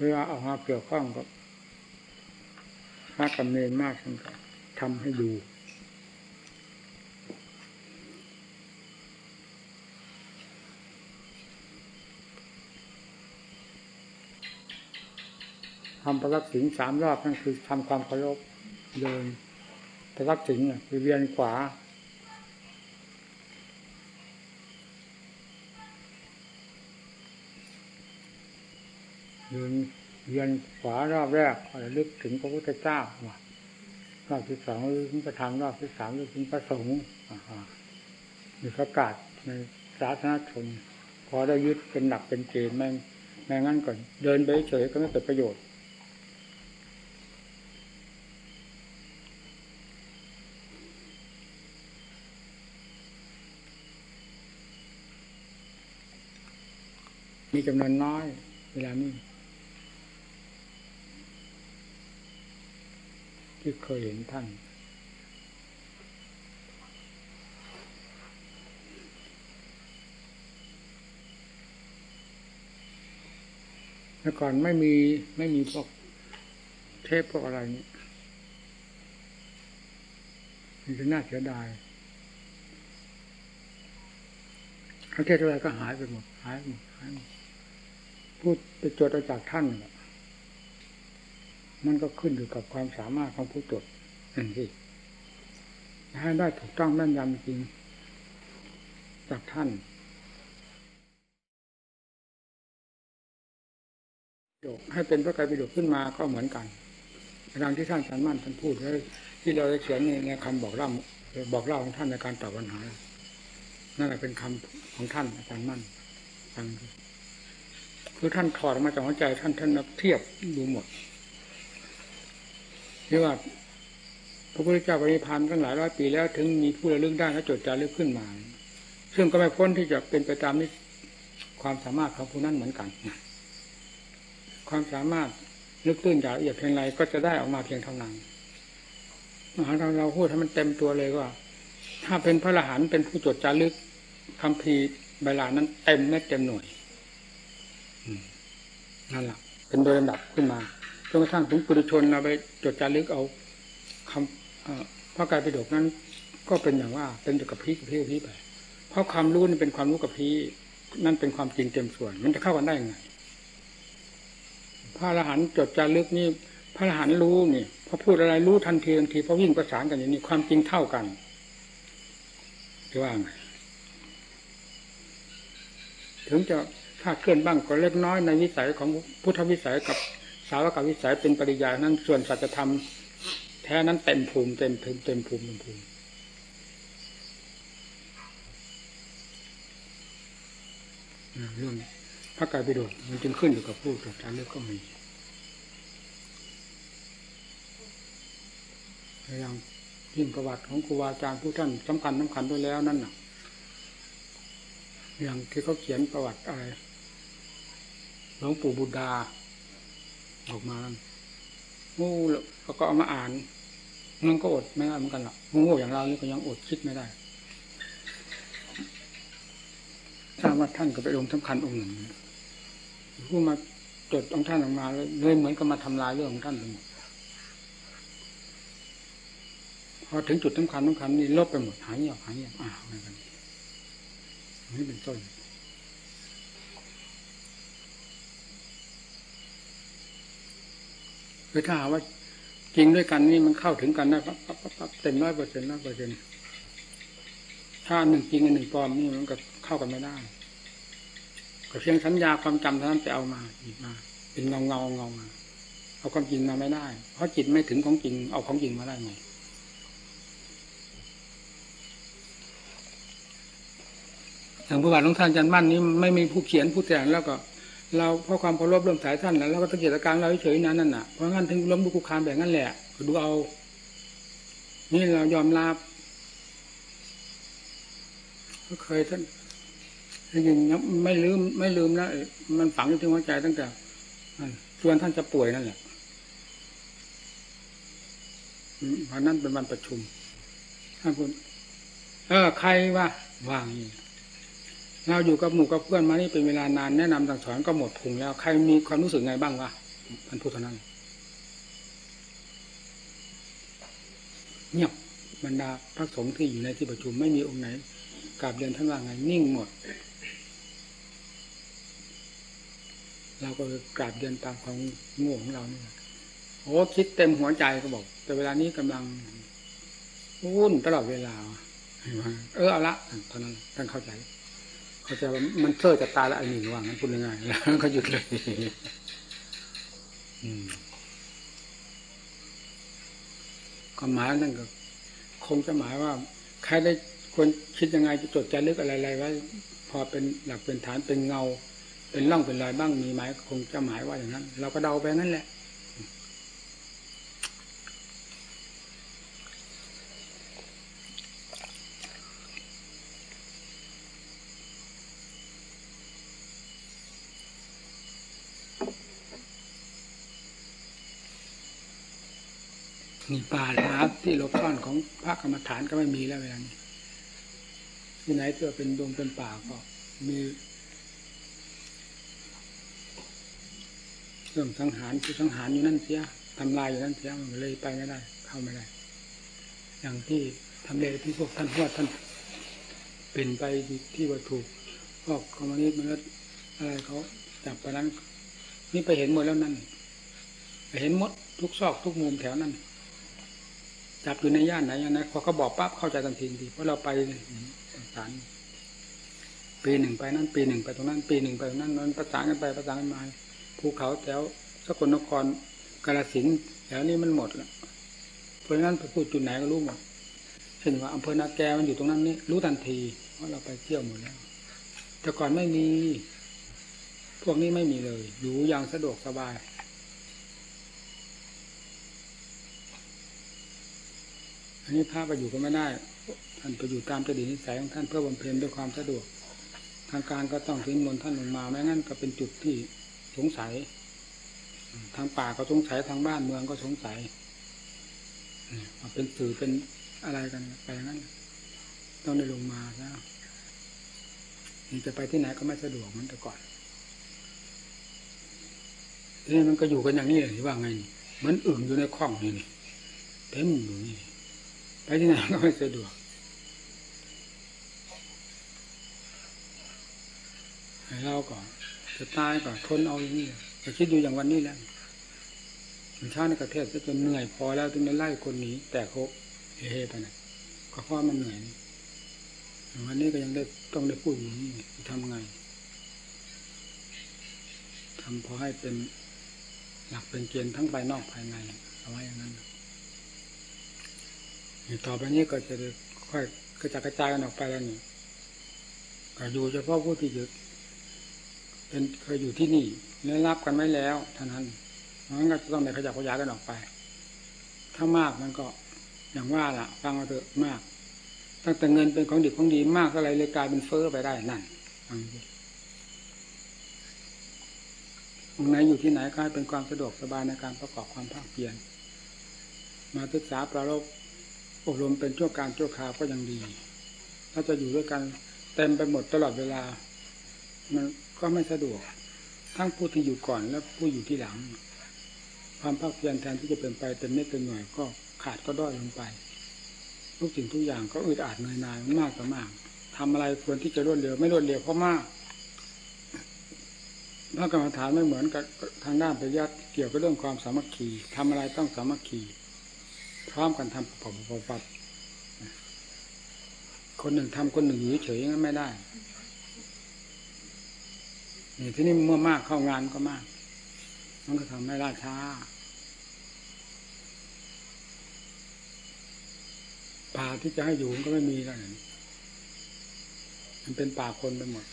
เวลาออกมาเกี่ยวข้องกับพระกำเนิดมากทั้งกันทำให้ดูทำประลักษิณสามรอบนั่นคือทำความเคารพเดินประลักษิณคือเวียนขวา เดินเวียนขวารอบแรกระลึกถึงพระพุทธเจ้ารอบที่สองระลึกถึงพระธรรมรอบที่สามลึกถึงพระสงฆ์มีประกาศในศาสนาชนพอได้ยึดเป็นหลักเป็นเกณฑ์ไม่ไม่งั้นก่อนเดินไปเฉยก็ไม่เกิดประโยชน์มีจำนวนน้อย เวลานี้ ที่เคยเห็นท่านเมื่ก่อนไม่มีไม่มีพวกเทพพวกอะไรนี่มันจะน่าเสียดายเขาเทศอะไรก็หายไปหมดหายหมดหายหมดพูดไปจดเอาจากท่าน มันก็ขึ้นอยู่กับความสามารถของผู้จดนั่นสิให้ได้ถูกต้องแม่นยำจริง จากท่านให้เป็นพระไตรปิฎกขึ้นมาก็เหมือนกันดังที่ท่านสันมั่นท่านพูดแล้วที่เราได้เขียนในคำบอกเล่าบอกเล่าของท่านในการตอบปัญหา นั่นแหละเป็นคำของท่านอาจารย์มั่นฟังคือท่านถอดมาจากหัวใจท่านท่านเทียบดูหมด ที่ว่าพระพุทธเจ้าปริพันธ์ตั้งหลายร้อยปีแล้วถึงมีผู้ระลึกได้และจดจารึกขึ้นมา ซึ่งก็ไม่พ้นที่จะเป็นไปตามนี้ความสามารถของผู้นั้นเหมือนกัน ความสามารถลึกตื้นอย่างละเอียดเพียงไรก็จะได้ออกมาเพียงเท่านั้นเราเราพูดให้มันเต็มตัวเลยว่า ถ้าเป็นพระอรหันต์เป็นผู้จดจารึกคำพีใบลานั้นเต็มเม็เต็มหน่วยนั่นแหละเป็นโดยลำดับขึ้นมา นกระทั่งถึงปุถุชนเราไปจดจารึกเอาคำพระกายไปิฎกนั้น ก็เป็นอย่างว่าเป็นกับพีกับพีกับพีไป เพราะความรู้นี่เป็นความรู้กับพีนั่นเป็นความจริงเต็มส่วน มันจะเข้ากันได้ยังไงพระอรหันต์จดจารึกนี่พระอรหันต์รู้นี่พอพูดอะไรรู้ทันทีทันทีพอวิ่งประสานกันอย่างนี้ความจริงเท่ากันจะว่าไงถึงจะถ้าเคลื่อนบ้างก็เล็กน้อยในวิสัยของพุทธวิสัยกับ สาวกวิสัยเป็นปริยานั้นส่วนสัจธรรมแท้นั้นเต็มภูมิเต็มภูมิเต็มภูมิเต็มภูมิเรื่องพระกายปิฎกมันจึงขึ้นอยู่กับผู้ตรวจการเลือกก็มีอย่างยิ่งประวัติของครูบาอาจารย์ผู้ท่านสำคัญสำคัญด้วยแล้วนั่นน่ะ อย่างที่เขาเขียนประวัติอะไรหลวงปู่บุดา ออกมางูแล้วก็เอามาอ่านมันก็อดไม่ได้เหมือนกันหรอกงูอย่างเรานี่ก็ยังอดคิดไม่ได้ทราบว่าท่านก็ไปองค์สำคัญองค์หนึ่งผู้มาจดองค์ท่านออกมาเลยเหมือนกับมาทำลายเรื่องของท่านไปหมดพอถึงจุดสำคัญสำคัญนี่ลบไปหมดหายเงียบหายเงียบอ้าวอะไรกันนี่เป็นต้น คือถ้าหาว่าจริงด้วยกันนี่มันเข้าถึงกันได้ปั๊บปั๊บปั๊บเต็มร้อยเปอร์เซ็นต์ร้อยเปอร์เซ็นต์ถ้าหนึ่งจริงอันหนึ่งปลอมนี่มันก็เข้ากันไม่ได้ก็เพียงสัญญาความจำเท่านั้นไปเอามาหยิบมา เป็นเงาเงาเงามาเอาความจริงมาไม่ได้ เพราะจิตไม่ถึงของจริง เอาของจริงมาได้ไงอย่างประวัติของท่านจันมั่นนี้ไม่มีผู้เขียนผู้แต่งแล้วก็ เราเพราะความเคารพเริ่มสายท่านแล้วก็ตั้งเจตการเราเฉยนั้นนั่นน่ะเพราะงั้นถึงล้มดูกุคามแบบนั้นแหละดูเอา นี่เรายอมรับก็เคยท่านยังไม่ลืม ไม่ลืมนะมันฝังอยู่ที่หัวใจตั้งแต่ชวนท่านจะป่วยนั่นแหละวันนั้นเป็นวันประชุมท่านพูดเออ ใครวะว่างนี่ เราอยู่กับหมู่กับเพื่อนมานี่เป็นเวลานานแนะนำสั่งสอนก็หมดพุงแล้ว ใครมีความรู้สึกไงบ้างวะท่านพูดเท่านั้นเงียบบรรดาพระสงฆ์ที่อยู่ในที่ประชุมไม่มีองค์ไหนกราบเรียนท่านว่าไงนิ่งหมด เราก็กราบเรียนตามความง่วงของเราเนี่ยโอ้คิดเต็มหัวใจก็บอก แต่เวลานี้กำลังวุ่นตลอดเวลา เออเอาละตอนนั้นท่านเข้าใจ เขาจะมันเซอร์จะตายแล้วไอ้นี่ว่างั้นพูดง่ายๆแล้วก็หยุดเลยก็หมายนั่นก็ คงจะหมายว่า ใครได้ควรคิดยังไงจะจดใจลึกอะไรๆไว้พอเป็นหลักเป็นฐานเป็นเงา เป็นร่องเป็นรอยบ้างมีไหมคงจะหมายว่าอย่างนั้น เราก็เดาไปนั่นแหละ นี่ป่าละที่หลบซ่อนของพระกรรมฐานก็ไม่มีแล้วเวลานี้ที่ไหนเจะเป็นดงเป็นป่าก็มีเรื่องสังหารคือสังหารอยู่นั่นเสียทำลายอยู่นั่นเสียมันเลยไปไม่ได้ เข้าไม่ได้ อย่างที่ทำเลที่พวกท่านพวดท่านเป็นไปที่วัตถุพวกคอมมิวนิสต์มันอะไรเขาจับไปนั้น นี่ไปเห็นหมดแล้วนั่นไปเห็นหมดทุกซอกทุกมุมแถวนั้น จับอยู่ในย่านไหนย่างนั้นพอเขาบอกปั๊บเข้าใจทันทีดีเพราะเราไปต่างๆปีหนึ่งไปนั่นปีหนึ่งไปตรงนั้น ปีหนึ่งไปตรงนั้นนั้นประสานกันไปประสานกันมาภูเขาแถวสกลนครกาลสินแถวนี้มันหมดแล้วเพราะฉะนั้นไปพูดจุดไหนก็รู้หมดเช่นว่าอำเภอนาแกมันอยู่ตรงนั้นนี่รู้ทันทีเพราะเราไปเที่ยวหมดแล้วแต่ก่อนไม่มี พวกนี้ไม่มีเลย อยู่อย่างสะดวกสบาย อันนี้พระไปอยู่ก็ไม่ได้ ท่านไปอยู่ตามจดินิสัยของท่านเพื่อบำเพ็ญด้วยความสะดวก ทางการก็ต้องทิ้งมนท่านลงมาไม่งั้นก็เป็นจุดที่สงสัย ทางป่าก็สงสัยทางบ้านเมืองก็สงสัยเป็นสื่อเป็นอะไรกันไปงนั้น ต้องได้ลงมาแล้วจะไปที่ไหนก็ไม่สะดวกเหมือนแต่ก่อนนี้มันก็อยู่กันอย่างนี้เลยว่าไง เหมือนอึ่งอยู่ในคล้องนี่เต็มอยู่นี่ ไปที่ไหนก็ไม่สะดวกเราก็จะตายก็ทนเอาอย่างนี้ก็คิดดูอย่างวันนี้แหละมันชาติในประเทศจะจนเหนื่อยพอแล้วถึงได้ไล่คนหนีแต่โคเฮไปนะก็เพราะมันเหนื่อยวันนี้ก็ยังได้ต้องได้พูดอย่างนี้ทำไงทำพอให้เป็นหลักเป็นเกณฑ์ทั้งภายนอกภายในเอาไว้อย่างนั้น ต่อไปนี้ก็จะค่อยกระจายกระจายกันออกไปแล้วนี่ก็อยู่เฉพาะผู้ที่ยึดเป็นเคยอยู่ที่นี่ได้รับกันไม่แล้วเท่านั้นมันก็ต้องในขยับขยายกันออกไป ถ้ามากมันก็อย่างว่าล่ะ ฟังเอาเถอะมาก ตั้งแต่เงินเป็นของดีของดีมากอะไรเลยกลายเป็นเฟ้อไปได้นั่นฟังดูตรงไหนอยู่ที่ไหนก็ให้เป็นความสะดวกสบายในการประกอบความภาคเพียรมาศึกษาประรบ อบรมเป็นชั่วการชั่วคราวก็ยังดี ถ้าจะอยู่ด้วยกันเต็มไปหมดตลอดเวลา มันก็ไม่สะดวก ทั้งผู้ที่อยู่ก่อนและผู้อยู่ที่หลัง ความภาคเพียรแทนที่จะเป็นไปเต็มเม็ดเต็มหน่วยก็ขาดก็ด้อยลงไปทุกสิ่งทุกอย่างก็อึดอัดเหนื่อยหน่ายมากต่อมากทำอะไรควรที่จะรวดเร็วไม่รวดเร็วเพราะมากพระกรรมฐานไม่เหมือนกับทางด้านปริยัติเกี่ยวกับเรื่องความสามัคคีทำอะไรต้องสามัคคี พร้อมกันทำปอบปับคนหนึ่งทำคนหนึ่งอยู่เฉยงั้นไม่ได้นี่ที่นี่เมื่อมากเข้างานก็มาก มันก็ทำให้ล่าช้าป่าที่จะให้อยู่ก็ไม่มีแล้วมันเป็นป่าคนไปหมด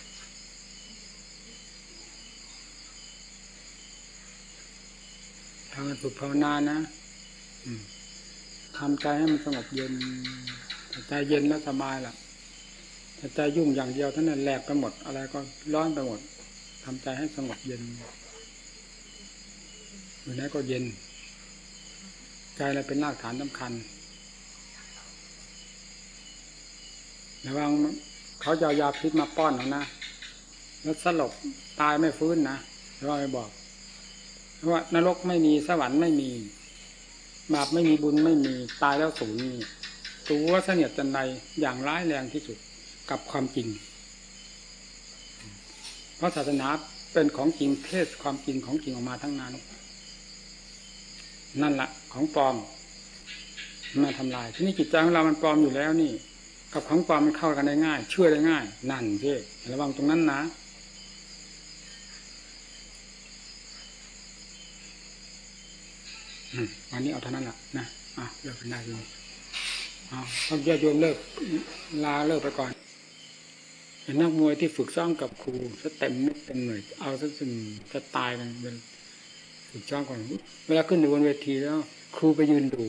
ทางสุภาวนานะ อืม ทำใจให้มันสงบเย็นใจเย็นแล้วสบายล่ะแต่ใจยุ่งอย่างเดียวท่านั้นแหลกไปหมดอะไรก็ร้อนไปหมดทำใจให้สงบเย็นอยู่ไหนก็เย็น ใจอะไรเป็นรากฐานสำคัญระวังเขาจะยาพิษมาป้อนเอานะแล้วสลบตายไม่ฟื้นนะเราไปบอกเพราะว่านรกไม่มีสวรรค์ไม่มี บาปไม่มีบุญไม่มีตายแล้วศูนย์ตัวเสนียดจันใดอย่างร้ายแรงที่สุดกับความจริง เพราะศาสนาเป็นของจริงเทศความจริงของจริงออกมาทั้งนั้น นั่นแหละของปลอมมาทำลาย ที่นี่จิตใจของเรามันปลอมอยู่แล้วนี่ กับของปลอมมันเข้ากันได้ง่าย เชื่อได้ง่าย นั่นพี่ระวังตรงนั้นนะ วันนี้เอาเท่านั้นแหละนะอะเลิกกันได้เลยเอาเอาญาโยมเลิกลาเลิกไปก่อนเป็นนักมวยที่ฝึกซ้อมกับครูจะเต็มเม็ดเต็มหน่วยเอาซะจนจะตายกันเป็นฝึกซ้อมก่อนเวลาขึ้นอยู่บนเวทีแล้ว ครูไปยืนดู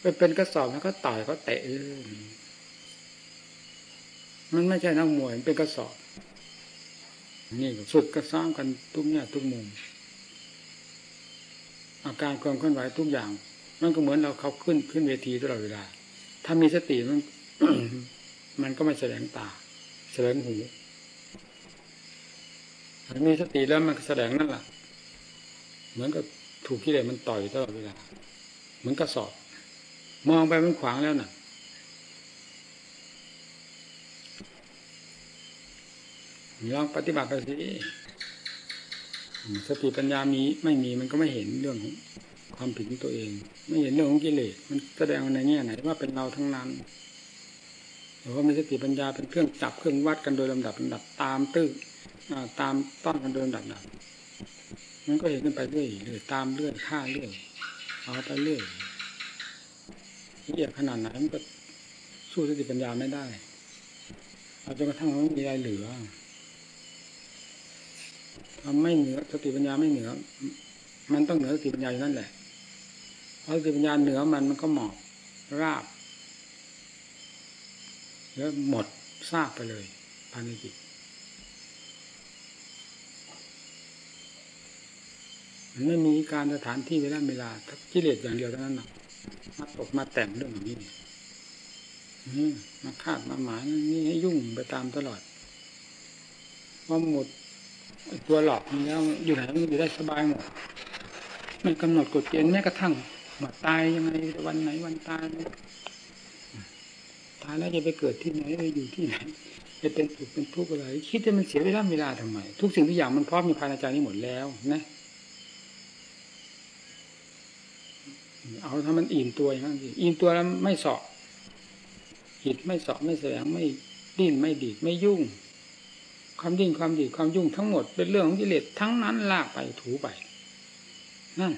ไปเป็นกระสอบแล้วก็ต่อยเขาเตะมันไม่ใช่นักมวยมันเป็นกระสอบ นี่ฝึกกระซ้อมกันทุกเนี่ยทุกมุม อาการความเคลื่อนไหวทุกอย่าง มันก็เหมือนเราเขาขึ้นขึ้นเวทีตลอดเวลา ถ้ามีสติมันมันก็ไม่แสดงตา แสดงหูมีสติแล้วมันแสดงนั่นแหละเหมือนกับถูกที่เลมันต่อยตลอดเวลาเหมือนกระสอบ มองไปมันขวางแล้วน่ะลองปฏิบัติไปสิ สติปัญญามีไม่มีมันก็ไม่เห็นเรื่องของความผิดของตัวเอง ไม่เห็นเรื่องของกิเลสมันแสดงในแง่ไหนว่าเป็นเราทั้งนั้นหรือว่ามีสติปัญญาเป็นเครื่องจับเครื่องวัดกันโดยลำดับลำดับตามตื้อตามต้อนกันโดยลำดับดับมันก็เห็นกันไปเรื่อยเรื่อยตามเรื่อยฆ่าเรื่อยเอาไปเรื่อยละเอียดขนาดไหนมันก็สู้สติปัญญาไม่ได้เอาจนกระทั่งมันมีอะไรเหลือ ทำไม่เหนือสติปัญญาไม่เหนือ มันต้องเหนือสติปัญญาอยู่นั่นแหละเพราะสติปัญญาเหนือมันมันก็หมอบราบ แล้วหมดซากไปเลยภายในจิตมันไม่มีการสถานที่เวลาเวลาถ้ากิเลสอย่างเดียวเท่านั้นนะมาตกมาแต่งเรื่องอย่างนี้มาคาดมาหมายนี่ให้ยุ่งไปตามตลอดว่าหมด ตัวหลอกนี่แล้วอยู่ไหนมันอยู่ได้สบายหมดไม่กำหนดกฎเกณฑ์แม้กระทั่งว่าตายยังไงวันไหนวันตายตายแล้วจะไปเกิดที่ไหนไปอยู่ที่ไหนจะเป็นถูกเป็นทุกข์อะไร คิดจะมันเสียเวลาเวลาทำไม ทุกสิ่งทุกอย่างมันพร้อมมีภายในใจนี้หมดแล้วนะเอาถ้ามันอิ่มตัวอย่างนั้อิ่มตัวแล้วไม่สอบจิตไม่สอบไม่แสดงไม่ดิ้นไม่ดีดไม่ยุ่ง ความดิ้นความดีความยุ่งทั้งหมดเป็นเรื่องของกิเลสทั้งนั้นลากไปถูไป นั่น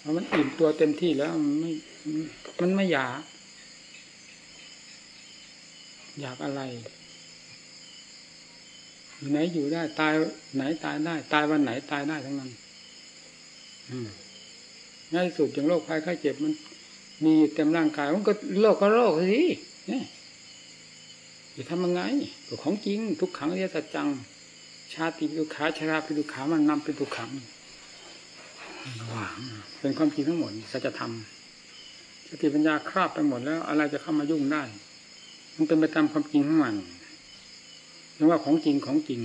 พอมันอิ่มตัวเต็มที่แล้วมันไม่มันไม่อยาก อยากอะไรอยู่ไหนอยู่ได้ ตายไหนตายได้ ตายวันไหนตายได้ทั้งนั้นอืมในสุดอย่างโรคภัยไข้เจ็บมัน มีเต็มร่างกายมันก็โรคก็โรคสิเนี่ย จะทำยังไงก็ของจริง ทุกขังเรียสัจจัง ชาติปิดุขาชราปิดุขามันนำเป็นทุกขังหวางเป็นความจริงทั้งหมดสัจธรรมสติปัญญาครอบไปหมดแล้ว อะไรจะเข้ามายุ่งได้ มันเป็นไปตามความจริงของมันเรียกว่าของจริงของจริง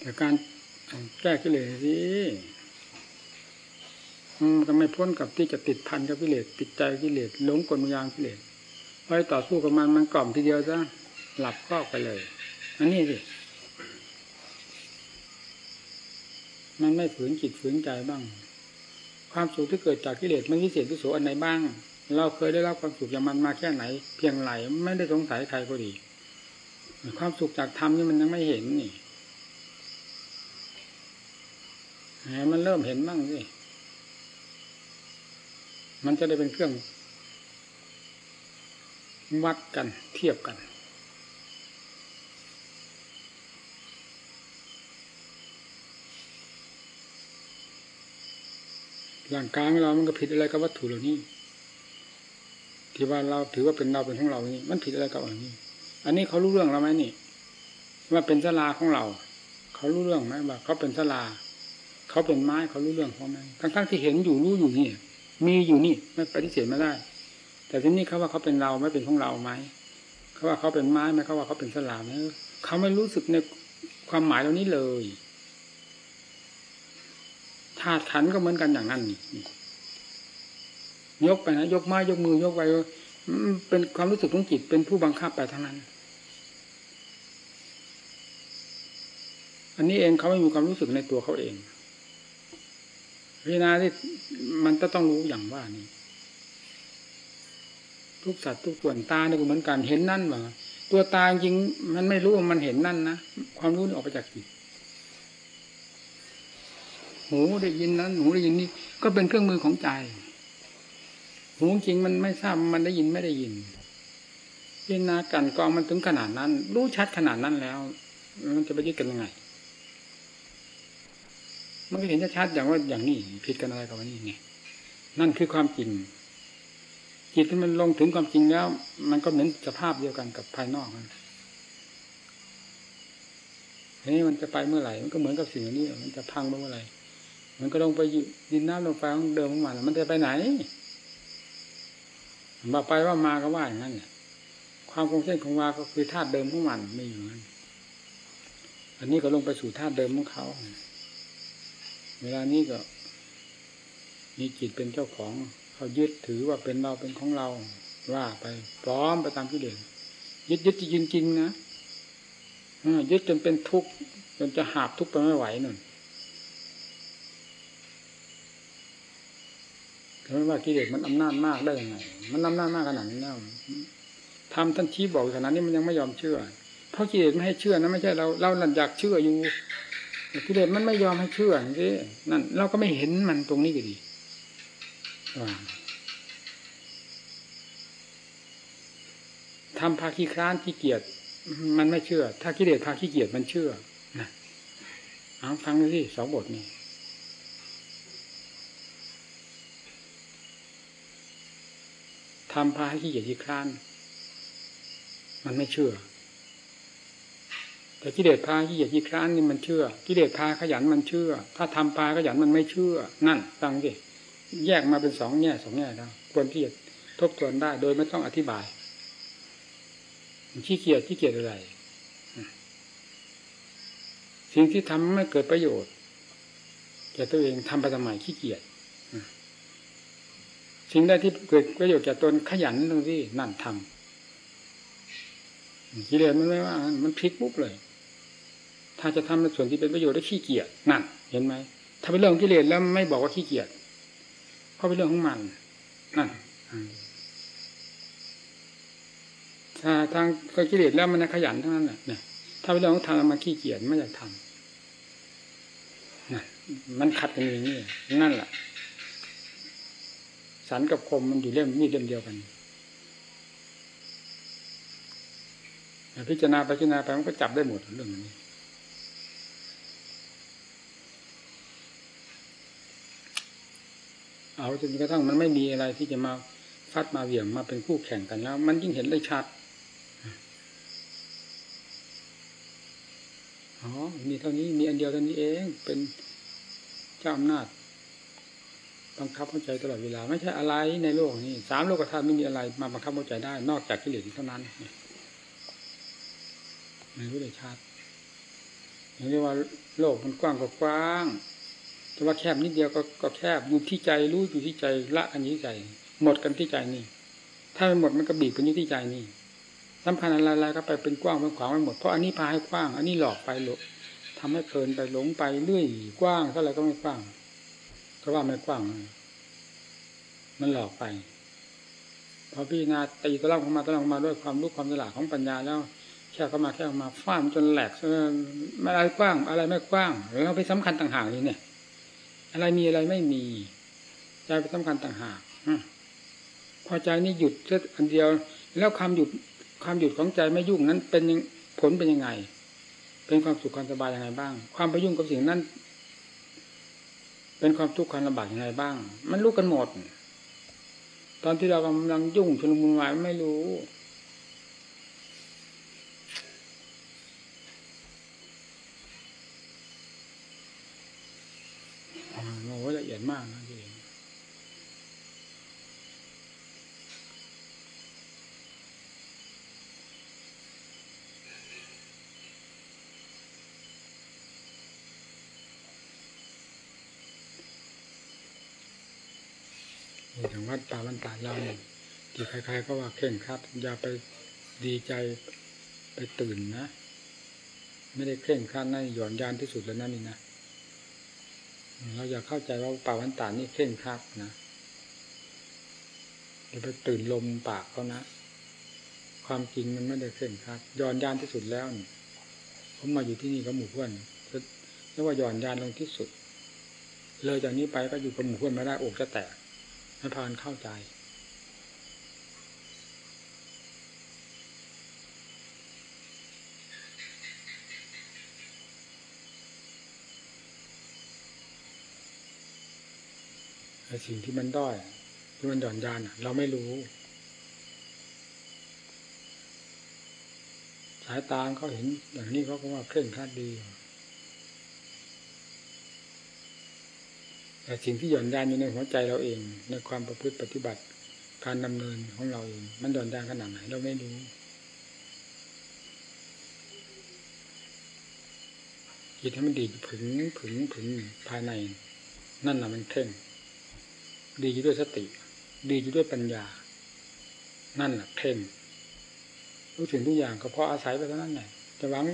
แต่การแก้กิเลสสิ มันก็ไม่พ้นกับที่จะติดพันกับกิเลสติดใจกิเลสหลงกลมยางกิเลสพอต่อสู้กับมันมันกล่อมทีเดียวซะหลับก็ไปเลย อันนี้สิมันไม่ฝืนจิตฝืนใจบ้าง ความสุขที่เกิดจากกิเลสมันวิเศษวิโสอันไหนบ้าง เราเคยได้รับความสุขจากมันมาแค่ไหน เพียงไหนไม่ได้สงสัยใครก็ดี ความสุขจากธรรมนี่มันยังไม่เห็นนี่มันเริ่มเห็นบ้างสิ มันจะได้เป็นเครื่องวัดกันเทียบกัน ร่างกายของเรามันก็ผิดอะไรกับวัตถุเหล่านี้ ที่ว่าเราถือว่าเป็นเราเป็นของเรานี่มันผิดอะไรกับอันนี้ อันนี้เขารู้เรื่องเราไหมนี่ ว่าเป็นสลาของเรา เขารู้เรื่องไหมว่าเขาเป็นสลา เขาเป็นไม้เขารู้เรื่องเขาไหมทั้งๆที่เห็นอยู่รู้อยู่นี่ มีอยู่นี่ไม่ปฏิเสธไม่ได้ แต่ทีนี้เขาว่าเขาเป็นเราไม่เป็นของเราไหมเขาว่าเขาเป็นไม้ไหมเขาว่าเขาเป็นสลามไหมเขาไม่รู้สึกในความหมายเหล่านี้เลยธาตุขันก็เหมือนกันอย่างนั้นยกไปนะยกไม้ยกมือยกไปเป็นความรู้สึกของจิตเป็นผู้บังคับไปทั้งนั้น อันนี้เองเขาไม่มีความรู้สึกในตัวเขาเอง พิจารณาที่มันจะต้องรู้อย่างว่านี่ทุกสัตว์ทุกส่วนตาเนี่ยก็เหมือนกันเห็นนั่นว่าตัวตาจริงมันไม่รู้ว่ามันเห็นนั่นนะความรู้นี่ออกไปจากจิตหูได้ยินนั้นหูได้ยินนี่ก็เป็นเครื่องมือของใจ หูจริงมันไม่ทราบมันได้ยินไม่ได้ยินพิจารณากันกองมันถึงขนาดนั้น รู้ชัดขนาดนั้นแล้ว มันจะไปยึดกันยังไง มันก็เห็นชัดๆอย่างว่าอย่างนี้ผิดกันอะไรกับว่านี่ไงนั่นคือความจริง จิตที่มันลงถึงความจริงแล้ว มันก็เหมือนสภาพเดียวกันกับภายนอกนั่นทีนี้มันจะไปเมื่อไหร่ มันก็เหมือนกับสิ่งนี้ มันจะพังเมื่อไหร่ มันก็ลงไปดินน้ำลงไฟของเดิมของมันมันจะไปไหนมาไปว่ามาก็ว่าอย่างนั้นเนี่ยความคงเส้นคงวาก็คือธาตุเดิมของมันไม่อยู่นั้นอันนี้ก็ลงไปสู่ธาตุเดิมของเขา เวลานี้ก็ มีจิตเป็นเจ้าของ เขายึดถือว่าเป็นเราเป็นของเรา ว่าไปพร้อมไปตามที่เด่นยึดยึดจริงจริงนะยึดจนเป็นทุกข์จนจะหาบทุกข์ไปไม่ไหวนั่นเพราะว่ากิเลสมันอำนาจมากได้ยังไง มันอำนาจมากขนาดนี้แล้วทำท่านชี้บอกขนาดนี้มันยังไม่ยอมเชื่อ เพราะกิเลสไม่ให้เชื่อนะไม่ใช่เราเราหลังอยากเชื่ออยู่ กิเลสมันไม่ยอมให้เชื่อนี่นั่นเราก็ไม่เห็นมันตรงนี้ก็ดีทำภาคีคร้านขี้เกียจมันไม่เชื่อ ถ้ากิเลสพาขี้เกียจมันเชื่อนะเอาฟังดูสิสองบทนี้ทำพาขี้เกียจขี้คร้าน มันไม่เชื่อ แต่กิเลสพาขี้เกียจขี้คร้านนี่มันเชื่อ กิเลสพาขยันมันเชื่อ ถ้าทำพาขยันมันไม่เชื่อ นั่นฟังสิแยกมาเป็นสองแง่สองแง่แล้วควรที่จะทบทวนได้โดยไม่ต้องอธิบายขี้เกียจขี้เกียจอะไรสิ่งที่ทำไม่เกิดประโยชน์แก่ตัวเองทำไปทำไมขี้เกียจสิ่งใดที่เกิดประโยชน์แก่ตนขยันตรงที่นั่นทำกิเลสมันไม่ว่ามันพลิกปุ๊บเลย ถ้าจะทำในส่วนที่เป็นประโยชน์ได้ขี้เกียจนั่นเห็นไหมถ้าเป็นเรื่องกิเลสแล้วไม่บอกว่าขี้เกียจเพราะเป็นเรื่องของมันนั่นถ้าทางก็กิเลสแล้วมันขยันทั้งนั้นแหละเนี่ยถ้าเป็นเรื่องของทางมาขี้เกียจไม่อยากทำนะมันขัดกันอย่างนี้นั่นแหละสันกับคมมันอยู่เล่มมีดเล่มเดียวกันพิจารณาไปพิจารณาไปมันก็จับได้หมดเรื่องนี้ เอาจนกระทั่งมันไม่มีอะไรที่จะมาฟัดมาเหวี่ยงมาเป็นคู่แข่งกันแล้ว มันยิ่งเห็นได้ชัดอ๋อมีเท่านี้มีอันเดียวเท่านี้เอง เป็นเจ้าอำนาจบังคับเข้าใจตลอดเวลา ไม่ใช่อะไรในโลกนี้สามโลกธาตุไม่มีอะไรมาบังคับเข้าใจได้ นอกจากกิเลสเท่านั้นไม่รู้ได้ชัดอย่างนี้ว่าโลกมันกว้างก็กว้าง แต่ว่าแคบนิดเดียวก็ก็แคบอยู่ที่ใจรู้อยู่ที่ใจละกันที่ใจ หมดกันที่ใจนี่ ถ้าไม่หมดมันก็บีบกันอยู่ที่ใจนี่สำคัญอะไรๆก็ไปเป็นกว้างเป็นขวางไปหมดเพราะอันนี้พาให้กว้าง อันนี้หลอกไปหลกทำให้เพลินไปหลงไปเรื่อยกว้างเท่าไรก็ไม่กว้างก็ว่าไม่กว้าง มันหลอกไปพอพี่นาตีตะล่อมเข้ามาตะล่อมเข้ามาด้วยความรู้ความฉลาดของปัญญาแล้วแค่เข้ามาแค่เข้ามาฟ้ามจนแหลกไม่อะไรกว้าง อะไรไม่กว้างเราไปสำคัญต่างหากนี่เนี่ย อะไรมีอะไรไม่มีใจเป็นสำคัญต่างหากพอใจนี่หยุดแค่อันเดียว แล้วความหยุดความหยุดของใจไม่ยุ่งนั้นเป็นผลเป็นยังไง เป็นความสุขความสบายยังไงบ้าง ความไปยุ่งกับสิ่งนั้น เป็นความทุกข์ความลำบากยังไงบ้าง มันรู้กันหมด ตอนที่เรากำลังยุ่งชุลมุนวายไม่รู้ ษมากนะกิเลสอย่างวัดป่าวันตาเราที่ใครๆก็ว่าเข่งครับ อย่าไปดีใจไปตื่นนะ ไม่ได้เข่งครับนั่นหย่อนยานที่สุดแล้วนั่นนี่นะ เราอย่าเข้าใจว่าป่าวันตานี่เข่งครัดนะอย่าไปตื่นลมปากเขานะ ความจริงมันไม่ได้เข่งครัดย้อนยานที่สุดแล้วนี่ผมมาอยู่ที่นี่กับหมู่เพื่อนเรียกว่าย้อนยานลงที่สุด เลยจากนี้ไปก็อยู่กับหมู่เพื่อนไม่ได้อกจะแตกให้พานเข้าใจ สิ่งที่มันด้อยที่มันหย่อนยานเราไม่รู้ สายตาเขาเห็นอย่างนี้เขาก็ว่าเคร่งครัดดี แต่สิ่งที่หย่อนยานอยู่ในหัวใจเราเอง ในความประพฤติปฏิบัติ การดำเนินของเราเองมันหย่อนยานขนาดไหนเราไม่รู้จิตให้มันดีผึงผึงผึงภายใน นั่นแหละมันเคร่ง ดีอยู่ด้วยสติ ดีอยู่ด้วยปัญญา นั่นแหละเพ่งรู้ถึงทุกอย่างก็เพราะอาศัยไปเท่านั้นแหละจะหวัง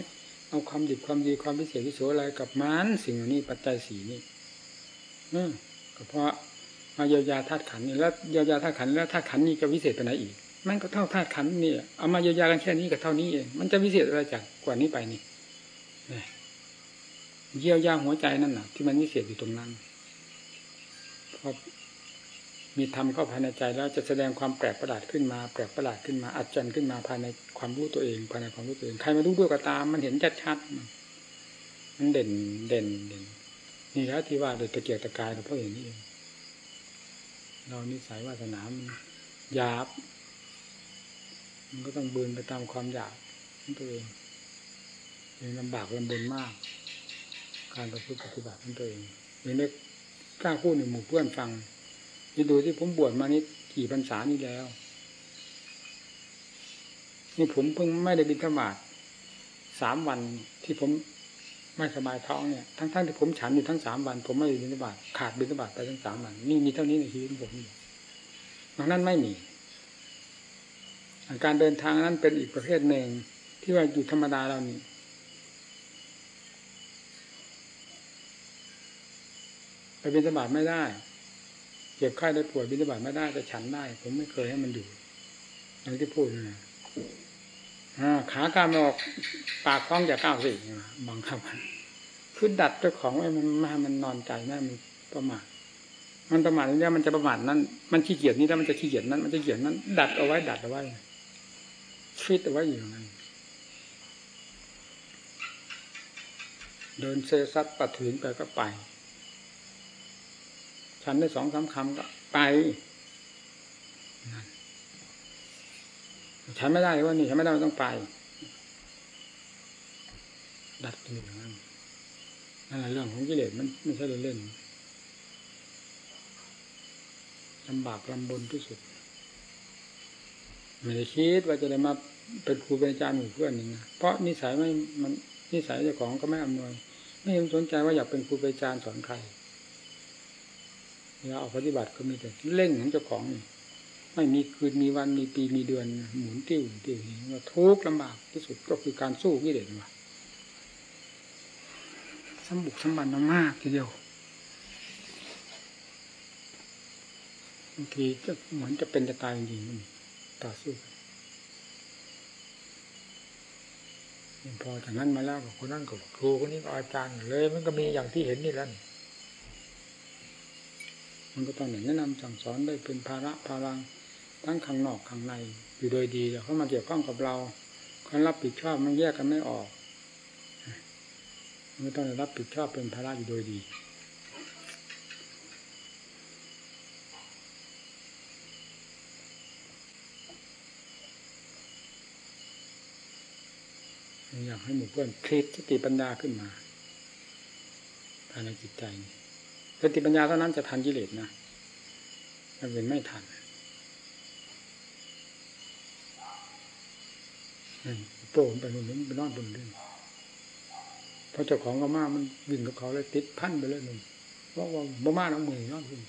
เอาความดีความดีความพิเศษวิโสอะไรกับมันสิ่งนี้ปัจจัยสีนี่อืมก็เพราะมาเยียวยาธาตุขันนี่แล้วเยียวยาธาตุขันแล้วธาตุขันนี่จะวิเศษไปไหนอีกมันก็เท่าธาตุขันนี่เอามาเยียวยากันแค่นี้ก็เท่านี้เองมันจะวิเศษอะไรจากกว่านี้ไปนี่เยียวยาหัวใจนั่นน่ะ ที่มันวิเศษอยู่ตรงนั้นพอ มีธรรมเข้าภายในใจแล้วจะแสดงความแปลกประหลาดขึ้นมาแปลกประหลาดขึ้นมาอัศจรรย์ขึ้นมาภายในความรู้ตัวเองภายในความรู้ตัวเองใครมาดูด้วยก็ตาม มันเห็นชัดๆมันเด่นเด่นเด่นนี่แล้วที่ว่าโดยตะเกียกตะกายเราเพราะอย่างนี้เองเรานิสัยวาสนามันหยาบ มันก็ต้องบืนไปตามความอยากของตัวเองยังลำบากลำบนมาก การประพฤติปฏิบัติของตัวเองยังไม่กล้าพูดในหมู่เพื่อนฟัง นี่ดูที่ผมบวชมานี่กี่พรรษานี่แล้ว นี่ผมเพิ่งไม่ได้บินธบาตสามวันที่ผมไม่สบายท้องเนี่ย ทั้งๆทที่ผมฉันอยู่ทั้งสามวัน ผมไม่ได้บินธบาตขาดบินธบาตไปทั้งสามวันนี่มีเท่านี้ในชีวิตผมดังนั้นไม่มีการเดินทางนั้นเป็นอีกประเภทหนึ่งที่ว่าอยู่ธรรมดาเรานี่ไปบินธบาตไม่ได้ เจ็บไข้ได้ป่วยบิณฑบาตไม่ได้แต่ฉันได้ ผมไม่เคยให้มันอยู่อย่างที่พูดนะขาการออกปากคล้องอย่าก้าวสิบางคำคือดัดเจ้าของไว้มันมามันนอนใจแม่มันประมาทมันประมาทนี่มันจะประมาทนั้น มันขี้เกียจนี่ถ้ามันจะขี้เกียจนั้น มันจะเกียจนั้น ดัดเอาไว้ดัดเอาไว้ฟิตเอาไว้อยู่นั้นเดินเซซัดปัดถึงไปก็ไป ฉันได้สองสาคำก็ไปฉันไม่ได้ว่านี่ฉันไม่ได้ต้องไป ดัดอยู่อย่างนั้นนั่นแหละเรื่องของกิเลสมันไม่ใช่เล่นลำบากลำบนที่สุดไม่ได้คิดว่าจะได้มาเป็นครูเป็นอาจารย์หมู่เพื่อนนี่นะเพราะนิสัยไม่มันนิสัยเจ้าของก็ไม่อำนวย ไม่เห็นสนใจว่าอยากเป็นครูเป็นอาจารย์สอนใคร เราออกปฏิบัติก็มีแต่เร่งของเจ้าของไม่มีคืนมีวันมีปีมีเดือน หมุนติ้วติ้วว่าทุกข์ลำบากที่สุดก็คือการสู้กิเลสว่าสมบุกสมบันมากทีเดียวบางทีจะเหมือนจะเป็นจะตายจริงๆต่อสู้พอจากนั้นมาแล้วกับคนนั้นกับครูคนนี้ก็อาจารย์เลย มันก็มีอย่างที่เห็นนี่แล้ว มันก็ต้องแนะนำสั่งสอนได้เป็นภาระภารังทั้งข้างนอกข้างใน อยู่โดยดีแต่เขามาเกี่ยวข้องกับเราเขารับผิดชอบมันแยกกันไม่ออกมันต้องรับผิดชอบเป็นภาระอยู่โดยดีอยากให้หมู่เพื่อนคลิปสติปัญญาขึ้นมาภายในจิตใจ สติปัญญาเท่านั้นจะทันกิเลสนะถ้าเป็นไม่ทันโป่งไปหนึ่งไปนอนบนเรื่งพอเจ้าของก็มามันวิ่งกับเขาเลยติดพันไปเลยหนึ่งว่าว่าบ่มาน้องมือนอนขึ้น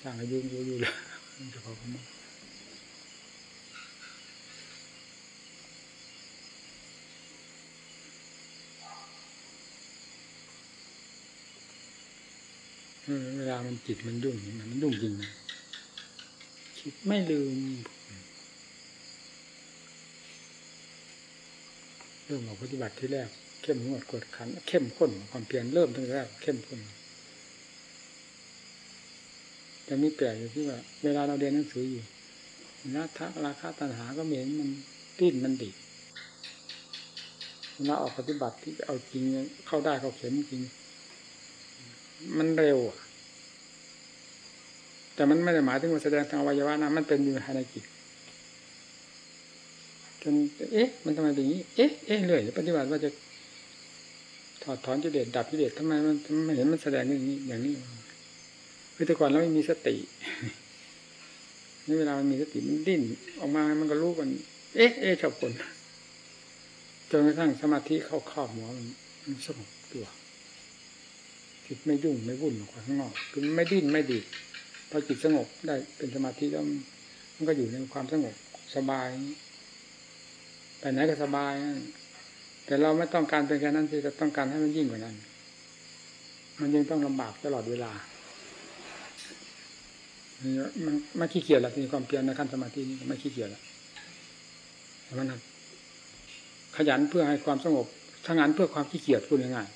จ้างอายุอยู่อยู่เลยจะขอคำว่า เวลามันจิตมันยุ่งมันยุ่งจริงนะคิดไม่ลืมเริ่มออกปฏิบัติที่แรก เข้มงวดกดขัน เข้มข้นความเพียรเริ่มตั้งแต่แรกเข้มข้นแต่มีแปลกอยู่ที่ว่า เวลาเราเรียนหนังสืออยู่นะทักราคาตัณหาก็เหม็นมันติ้นมันดิเวลาออกปฏิบัติที่เอาจริงเข้าได้เข้าเข็มจริง มันเร็ว แต่มันไม่ได้หมายถึงว่าแสดงทางวัยวะนะมันเป็นอยู่ภายในจิตจนเอ๊ะ มันทำไมเป็นอย่างนี้ เอ๊ะเอ๊ะเลยปฏิบัติว่าจะถอดถอนจะเด็ดดับกิเลสทำไมมันไม่เห็นมันแสดงอย่างนี้อย่างนี้คือแต่ก่อนเราไม่มีสตินี่เวลามันมีสติมันดิ้นออกมา มันก็รู้กัน เอ๊ะเอ๊ะชอบคนจนกระทั่งสมาธิเข้าครอบหัวมันมันสงบตัว จิตไม่ยุ่งไม่วุ่นออกข้างนอก คือไม่ดิ้นไม่ดีดพอจิตสงบได้เป็นสมาธิแล้วมันก็อยู่ในความสงบสบายไปไหนก็สบาย แต่เราไม่ต้องการเป็นแค่นั้นที่จะต้องการให้มันยิ่งกว่านั้น มันยังต้องลำบากตลอดเวลามันไม่ขี้เกียจแล้วมีความเพียรในขั้นสมาธินี้ไม่ขี้เกียจแล้วมันขยันเพื่อให้ความสงบทั้งนั้นเพื่อความขี้เกียจพูดง่าย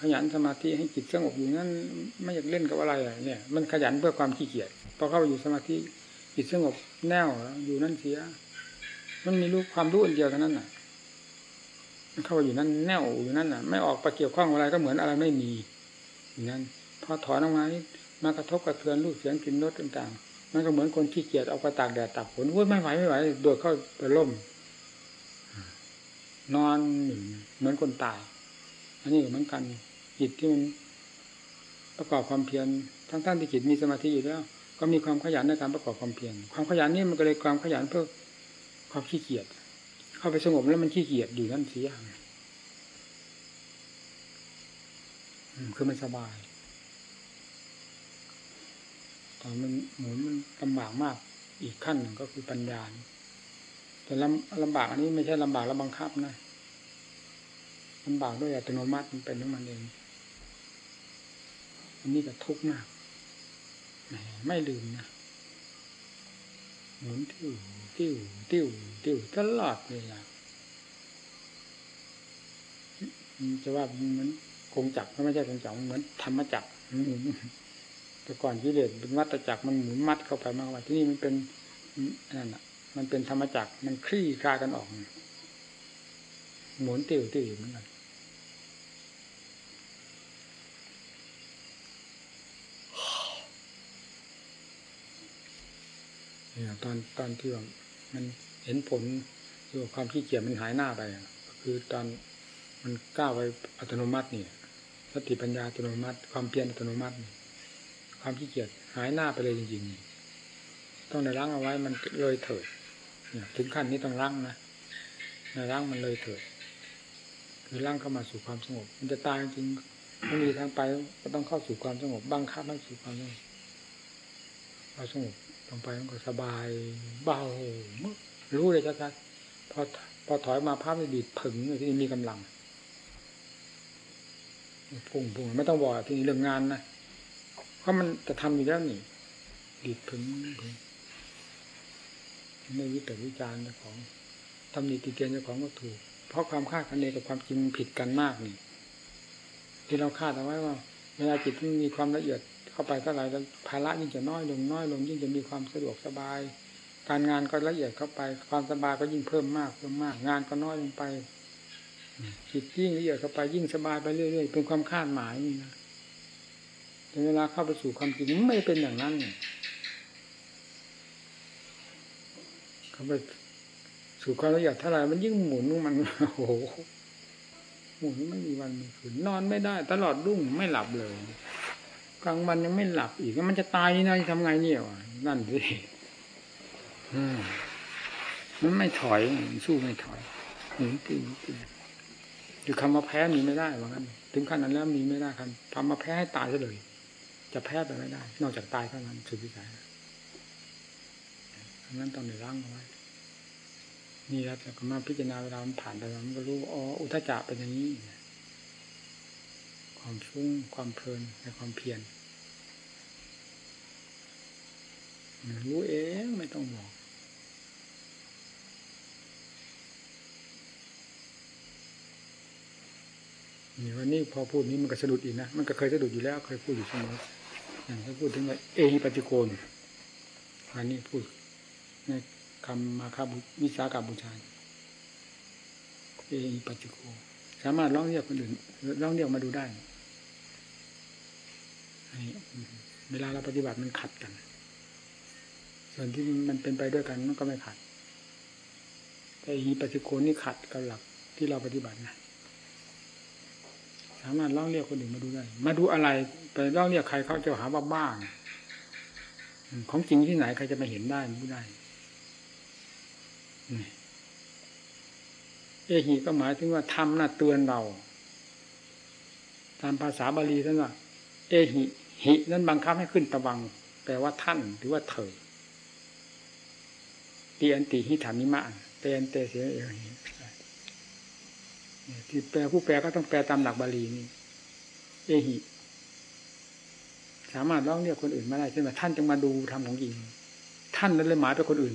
ขยันสมาธิให้จิตสงบอยู่นั้นไม่อยากเล่นกับอะไรเนี่ย มันขยันเพื่อความขี้เกียจพอเข้าอยู่สมาธิจิตสงบแน่วอยู่นั่นเสีย มันมีรู้ความรู้อันเดียวเท่านั้นน่ะมันเข้าอยู่นั่นแน่วอยู่นั่นน่ะ ไม่ออกไปเกี่ยวข้องอะไรก็เหมือนอะไรไม่มีอย่างนั้นพอถอนออกมามากระทบกระเทือนรูปเสียงกลิ่นรสต่างๆมันก็เหมือนคนขี้เกียจเอาไปตากแดดตากฝนวุ้ยไม่ไหวไม่ไหวโดดเข้าไปล่มนอนเหมือนคนตาย อันนี้เหมือนกันจิตที่มันประกอบความเพียรทั้งท่านที่จิตมีสมาธิอยู่แล้ว ก็มีความขยันในการประกอบความเพียรความขยันนี่มันก็เลยความขยันเพื่อความขี้เกียจเข้าไปสงบแล้วมันขี้เกียจอยู่นั่นเสียคือมันสบายตอนมันหมือนมันลำบากมาก อีกขั้นหนึ่งก็คือปัญญาแต่ลำลำบากอันนี้ไม่ใช่ลำบากแล้วบังคับนะ ลำบากด้วยอัตโนมัติมันเป็นของมันเองอันนี้ก็ทุกข์มากไม่ลืมนะหมุนติ้วติ้วติ้วติ้วตลอดเลยล่ะจะว่าเหมือนคงจักรไม่ใช่คงจักรเหมือนธรรมจักรแต่ก่อนกิเลสเป็นวัตจักรมันหมุนมัดเข้าไปมากกว่าที่นี่มันเป็นนั่นอะ มันเป็นธรรมจักรมันคลี่คลากันออกหมุนติ้วติ้วเหมือนกันเนี่ย ตอนตอนที่ว่ามันเห็นผลคือความขี้เกียจมันหายหน้าไปคือตอนมันก้าวไปอัตโนมัตินี่สติปัญญาอัตโนมัติ ความเพียรอัตโนมัติ ความขี้เกียจหายหน้าไปเลยจริงๆต้องในร่างเอาไว้มันเลยเถิดถึงขั้นนี้ต้องร่างนะในร่างมันเลยเถิดคือร่างเข้ามาสู่ความสงบ มันจะตายจริงไม่มีทางไปก็ต้องเข้าสู่ความสงบบังคับให้สู่ความสงบความสงบ ลงไปมันก็สบายเบารู้เลยชัดๆพอพอถอยมาภาพมันดีดผึ่งที่มีกำลังพุ่งพุ่งไม่ต้องบอกที่นี่เรื่องงานนะเพราะมันจะทำอยู่แล้วนี่ดีดผึ่งไม่วิตกวิจารณ์ของทำดีติเตียนเจ้าของก็ถูก เพราะความคาดคะเนกับความจริงผิดกันมากนี่ ที่เราคาดเอาไว้ว่าเวลาจิตมันมีความละเอียด เข้าไปเท่าไหร่ภาระยิ่งจะน้อยลงน้อยลงยิ่งจะมีความสะดวกสบาย การงานก็ละเอียดเข้าไป ความสบายก็ยิ่งเพิ่มมากเพิ่มมาก งานก็น้อยลงไปจิตยิ่งละเอียดเข้าไปยิ่งสบายไปเรื่อยๆเป็นความคาดหมายนี่นะแต่เวลาเข้าไปสู่ความจริงไม่เป็นอย่างนั้นเข้าไปสู่ความละเอียดเท่าไหร่มันยิ่งหมุนมันโอ้โหหมุนไม่มีวันมีคืนนอนไม่ได้ ตลอดรุ่งไม่หลับเลย กลางวันยังไม่หลับอีกมันจะตายนี่นะทำไงเนี่ยวะนั่นสิมันไม่ถอยสู้ไม่ถอยหนุนตีตีคือคำว่าแพ้มีไม่ได้ว่างั้นถึงขั้นนั้นแล้วมีไม่ได้ครับทำมาแพ้ให้ตายซะเลย จะแพ้ไปไม่ได้ นอกจากตายเท่านั้นสุดวิสัยดังนั้นต้องได้ร่างเอาไว้นี่แล้วแต่ก็มาพิจารณาเวลามันผ่านไปมันก็รู้อ๋ออุทจจะเป็นอย่างนี้ความฟุ้งความเพลินในความเพียร รู้เองไม่ต้องบอกนี่วันนี้พอพูดนี้มันก็สะดุดอีกนะ มันก็เคยสะดุดอยู่แล้วเคยพูดอยู่เสมออย่างที่พูดถึงว่าเอหิปัจจิโกนวันนี้พูดในคำมาคาบุวิสากับบูชาเอหิปัจจิโก สามารถร้องเรียกคนอื่นร้องเรียกมาดูได้เวลาเราปฏิบัติมันขัดกัน ส่วนที่มันเป็นไปด้วยกันมันก็ไม่ขัด แต่อีปัจจุบันนี่ขัดกับหลักที่เราปฏิบัตินะสามารถร้องเรียกคนอื่นมาดูได้ มาดูอะไร ไปร้องเรียกใครเขาจะหาว่าบ้าของจริงที่ไหนใครจะมาเห็นได้ไม่ได้เอหีก็หมายถึงว่าทำน่ะเตือนเรา ตามภาษาบาลีท่านว่า เอหิหินั้นบังคับให้ขึ้นตะวัง แปลว่าท่านหรือว่าเธอ ตีอันติหิฐานิมะเตนเตเสียเอหิที่แปลผู้แปลก็ต้องแปลตามหลักบาลีนี่เอหิสามารถร้องเรียกคนอื่นมาได้เช่นว่าท่านจะมาดูทำของจริงท่านนั้นเลยหมายไปคนอื่น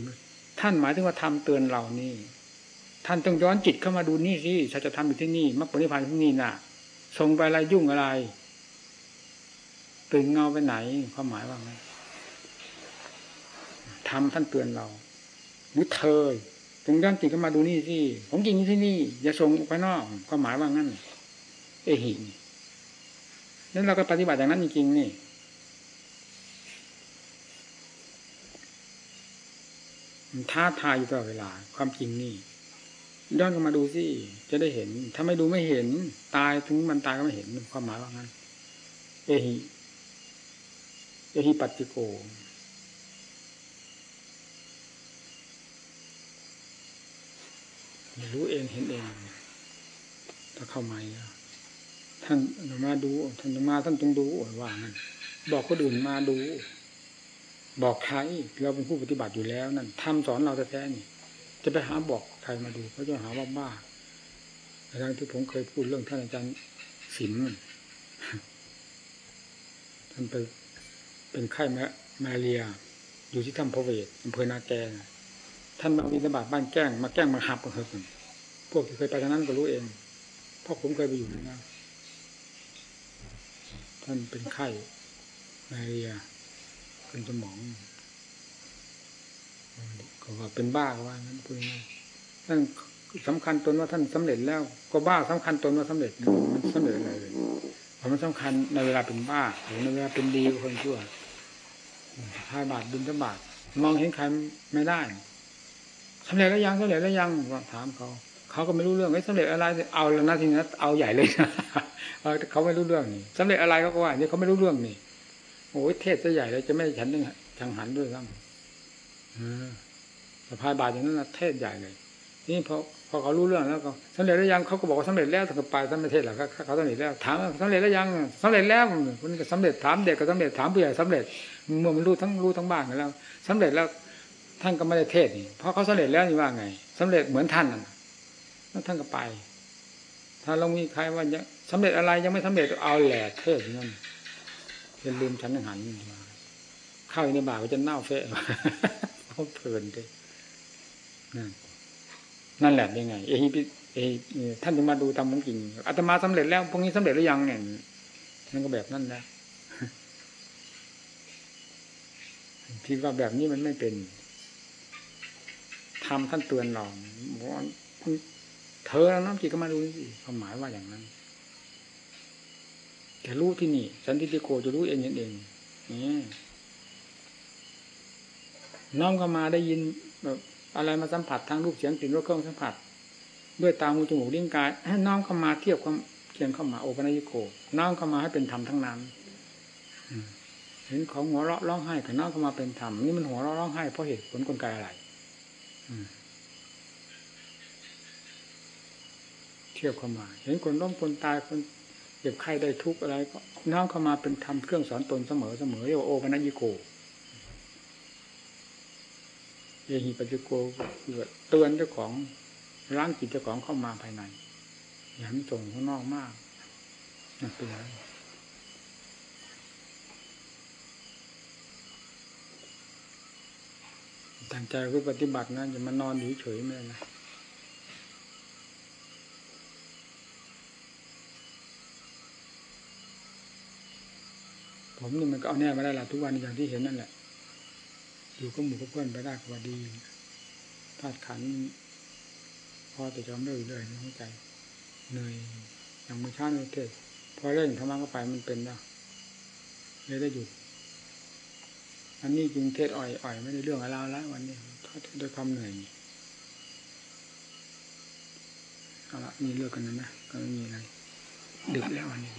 ท่านหมายถึงว่าทำเตือนเรานี่ ท่านต้องย้อนจิตเข้ามาดูนี่สิฉันจะทำอยู่ที่นี่มรรคผลนิพพานที่นี่น่ะส่งไปอะไรยุ่งอะไรตื่นเงาไปไหนความหมายว่าไงทำท่านเตือนเรา หรือเธอตรงด้านจิตก็มาดูนี่สิของจริงที่นี่ อย่าส่งไปนอกความหมายว่างั้น เอหินั้นเราก็ปฏิบัติอย่างนั้นจริงๆนี่มันท้าทายอยู่ตลอดเวลา ความจริงนี่ย้อนกลับมาดูสิจะได้เห็น ถ้าไม่ดูไม่เห็น ตายถึงมันตายก็ไม่เห็นความหมายว่างั้น เอหิ เอหิปัจจิโก รู้เองเห็นเอง ถ้าเข้ามาท่านมาดูท่านมาท่านต้องดูว่างั้นบอกคนอื่นมาดู บอกใครเราเป็นผู้ปฏิบัติอยู่แล้วนั่นทำสอนเราแท้ๆนี่ จะไปหาบอกใครมาดูเขาจะหาว่าบ้าทั้งที่ผมเคยพูดเรื่องท่านอาจารย์สิมท่านไปเป็นไข้แมาเรีย อยู่ที่ถ้ำพระเวทอำเภอนาแก ท่านมาวินาบาตบ้านแก้งมาแก้งมาหับกันเถอะพวกที่เคยไปทางนั้นก็รู้เองเพราะผมเคยไปอยู่นะท่านเป็นไข้มาเรียเป็นสมองก็ว่าเป็นบ้าว่างั้นพูดง่ายท่านสำคัญตนว่าท่านสำเร็จแล้ว ก็บ้าสำคัญตนว่าสำเร็จมันสำเร็จอะไรเลยเพรามันสำคัญในเวลาเป็นบ้าหรือในเวลาเป็นดีคนชั่วทายบาทบินทบาทมองเห็นใครไม่ได้ำเร็จแล้วยังสำเร็จแล้วยังว่าถามเขาเขาก็ไม่รู้เรื่องไอ้สำเร็จอะไรเอาแล้วนะทีนี้เอาใหญ่เลยเขาไม่รู้เรื่องนี่สำเร็จอะไรเขาก็ว่าเนี่ยเขาไม่รู้เรื่องนี่โอ้ยเทศจะใหญ่เลยจะไม่ฉันยังชังหันด้วยซ้ำสะพายบาทอย่างนั้นนะเทศใหญ่เลย นี่พอพอเขารู้เรื่องแล้วก็สำเร็จแล้วยังเขาก็บอกว่าสำเร็จแล้วถ้าไปสำเร็จเทศหรอเขาสำเร็จแล้วถามสำเร็จแล้วยังสำเร็จแล้วคนก็สำเร็จถามเด็กก็สำเร็จถามผู้ใหญ่สำเร็จเมื่อมันรู้ทั้งรู้ทั้งบ้านแล้วสำเร็จแล้ว ท่านก็ไม่ได้เทศนี่เพราะเขาสำเร็จแล้วนี่ว่าไงสำเร็จเหมือนท่านน่ะแล้วท่านก็ไป ถ้าเรามีใครว่ายังสำเร็จอะไรยังไม่สำเร็จเอาแหละเทศนั่นอย่าลืมฉันหันมาเข้าในบาก็จะเน่าเฟะเขาเพลินด้วยนั่นนั่นแหละยังไง เอฮิเอท่านจะมาดูทำของจริงอาตมาสำเร็จแล้วพวกนี้สำเร็จหรือยังเนี่ยนั่นก็แบบนั้นนะที่ว่าแบบนี้มันไม่เป็น ทำท่านเตือนเราว่าเธอแล้วน้ำจิตก็มาดูสิความหมายว่าอย่างนั้นแต่รู้ที่นี่ สันติโกจะรู้เองเองนี่น้อมเข้ามาได้ยินแบบอะไรมาสัมผัสทางรูปเสียงกลิ่นรสเครื่องสัมผัส ด้วยตาหูจมูกลิ้นกายให้น้อมเข้ามาเทียบความเทียงเข้ามาโอปัญญิโกน้อมเข้ามาให้เป็นธรรมทั้งนั้นเห็นของหัวเราะร้องไห้กับน้อมเข้ามาเป็นธรรมนี่มันหัวเราะร้องไห้เพราะเหตุผลกลไกอะไร เทียบเข้ามา เห็นคนล้มคนตายคนเจ็บไข้ได้ทุกอะไร ก็น้อมเข้ามาเป็นทำเครื่องสอนตนเสมอเสมอเรียกว่าโอปัญญิโกเยหิปัจจิโกเตือนเจ้าของร้านจิตเจ้าของเข้ามาภายในอย่าให้มันส่งข้างนอกมากนั่นเป็นอย่างนั้น ตั้งใจคือปฏิบัตินะอย่ามานอนอยู่เฉยไม่ได้นะผมนี่มันก็เอาแน่ไม่ได้ละทุกวันอย่างที่เห็นนั่นแหละ อยู่ก็หมู่ก็เพื่อนไปได้ก็ว่าดีธาตุขันพอแต่จอมเรื่อยเลยในหัวใจเหนื่อยอย่างมือช้าในเทศพอเล่นธรรมะเข้าไปมันเป็นแล้วเลยได้หยุด อันนี้จึงเทศอ่อยอ่อยไม่ได้เรื่องอะไรแล้ววันนี้ทอดด้วยความเหนื่อยเอาละนี่เลิกกันนะนะก็ไม่มีอะไรดึกแล้ววันนี้